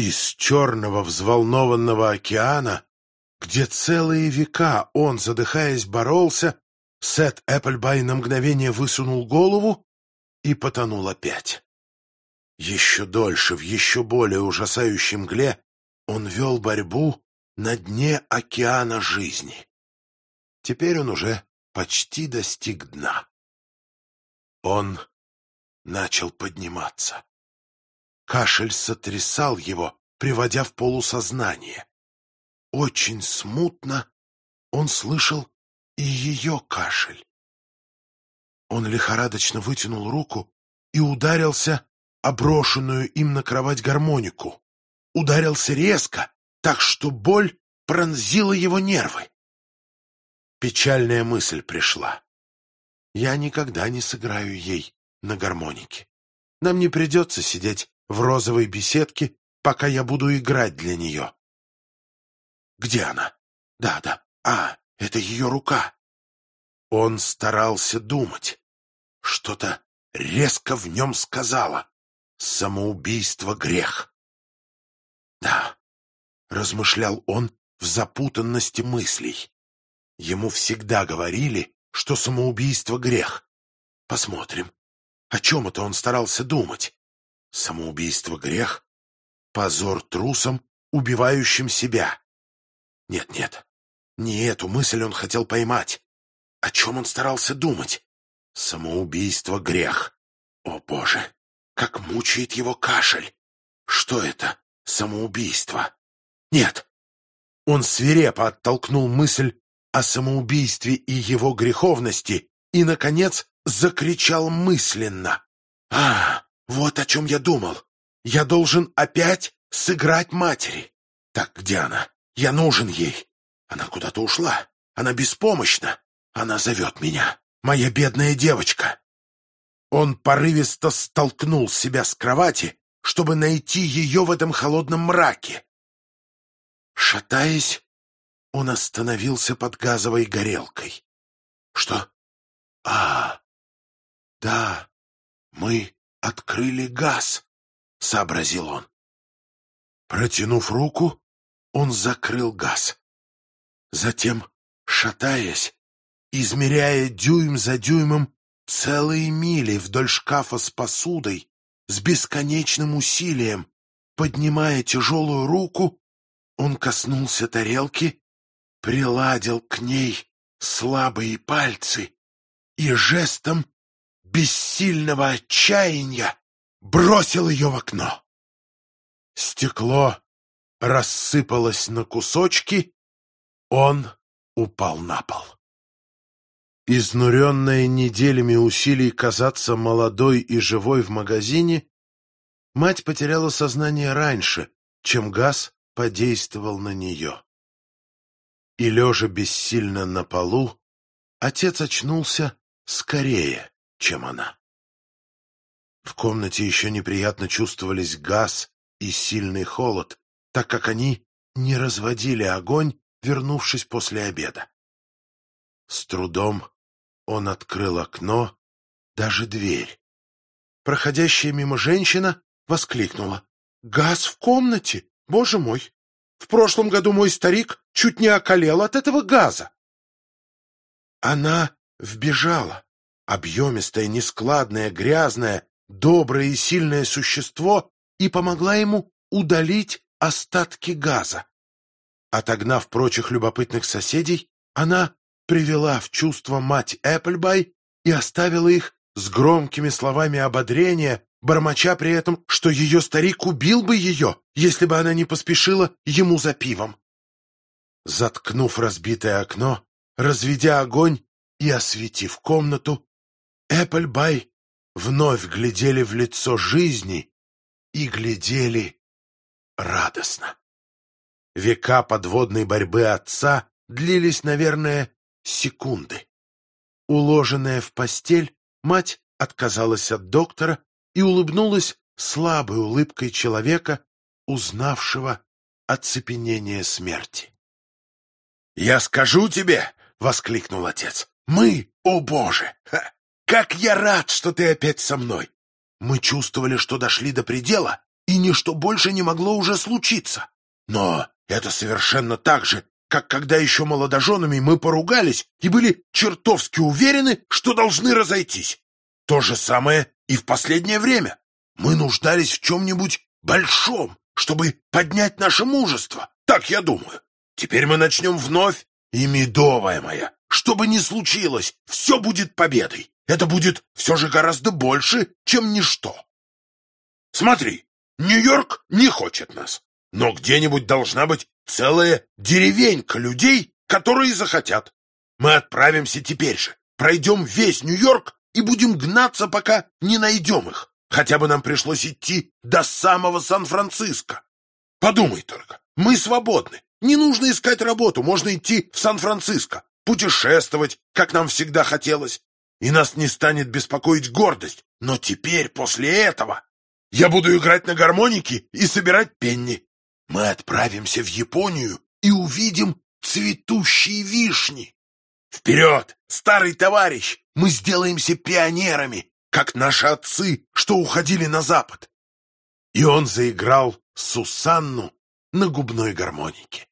Из черного взволнованного океана, где целые века он, задыхаясь, боролся, Сет Эпплбай на мгновение высунул голову и потонул опять. Еще дольше, в еще более ужасающей мгле, он вел борьбу на дне океана жизни. Теперь он уже почти достиг дна. Он начал подниматься. Кашель сотрясал его, приводя в полусознание. Очень смутно он слышал и ее кашель. Он лихорадочно вытянул руку и ударился о брошенную им на кровать гармонику. Ударился резко, так что боль пронзила его нервы. Печальная мысль пришла. Я никогда не сыграю ей на гармонике. Нам не придется сидеть в розовой беседке, пока я буду играть для нее. Где она? Да, да. А, это ее рука. Он старался думать. Что-то резко в нем сказала. Самоубийство — грех. Да, размышлял он в запутанности мыслей. Ему всегда говорили, что самоубийство — грех. Посмотрим, о чем это он старался думать. Самоубийство — грех? Позор трусам, убивающим себя. Нет-нет, не эту мысль он хотел поймать. О чем он старался думать? Самоубийство — грех. О, Боже, как мучает его кашель! Что это? Самоубийство? Нет. Он свирепо оттолкнул мысль о самоубийстве и его греховности и, наконец, закричал мысленно. «А, вот о чем я думал. Я должен опять сыграть матери. Так где она? Я нужен ей. Она куда-то ушла. Она беспомощна. Она зовет меня. Моя бедная девочка». Он порывисто столкнул себя с кровати, чтобы найти ее в этом холодном мраке. Шатаясь, он остановился под газовой горелкой. Что? А, да, мы открыли газ, сообразил он. Протянув руку, он закрыл газ. Затем, шатаясь, измеряя дюйм за дюймом целые мили вдоль шкафа с посудой, с бесконечным усилием, поднимая тяжелую руку, он коснулся тарелки приладил к ней слабые пальцы и жестом бессильного отчаяния бросил ее в окно. Стекло рассыпалось на кусочки, он упал на пол. Изнуренная неделями усилий казаться молодой и живой в магазине, мать потеряла сознание раньше, чем газ подействовал на нее и, лежа бессильно на полу, отец очнулся скорее, чем она. В комнате еще неприятно чувствовались газ и сильный холод, так как они не разводили огонь, вернувшись после обеда. С трудом он открыл окно, даже дверь. Проходящая мимо женщина воскликнула. «Газ в комнате! Боже мой! В прошлом году мой старик чуть не околел от этого газа. Она вбежала. Объемистое, нескладное, грязное, доброе и сильное существо и помогла ему удалить остатки газа. Отогнав прочих любопытных соседей, она привела в чувство мать Эпплбай и оставила их с громкими словами ободрения бормоча при этом, что ее старик убил бы ее, если бы она не поспешила ему за пивом. Заткнув разбитое окно, разведя огонь и осветив комнату, Эпплбай вновь глядели в лицо жизни и глядели радостно. Века подводной борьбы отца длились, наверное, секунды. Уложенная в постель, мать отказалась от доктора и улыбнулась слабой улыбкой человека, узнавшего оцепенение смерти. «Я скажу тебе!» — воскликнул отец. «Мы, о Боже! Ха! Как я рад, что ты опять со мной! Мы чувствовали, что дошли до предела, и ничто больше не могло уже случиться. Но это совершенно так же, как когда еще молодоженами мы поругались и были чертовски уверены, что должны разойтись. То же самое и в последнее время. Мы нуждались в чем-нибудь большом, чтобы поднять наше мужество. Так я думаю. Теперь мы начнем вновь, и медовая моя, что бы ни случилось, все будет победой. Это будет все же гораздо больше, чем ничто. Смотри, Нью-Йорк не хочет нас, но где-нибудь должна быть целая деревенька людей, которые захотят. Мы отправимся теперь же, пройдем весь Нью-Йорк и будем гнаться, пока не найдем их. Хотя бы нам пришлось идти до самого Сан-Франциско. Подумай только, мы свободны. Не нужно искать работу, можно идти в Сан-Франциско, путешествовать, как нам всегда хотелось. И нас не станет беспокоить гордость. Но теперь, после этого, я буду играть на гармонике и собирать пенни. Мы отправимся в Японию и увидим цветущие вишни. Вперед, старый товарищ! Мы сделаемся пионерами, как наши отцы, что уходили на запад. И он заиграл Сусанну на губной гармонике.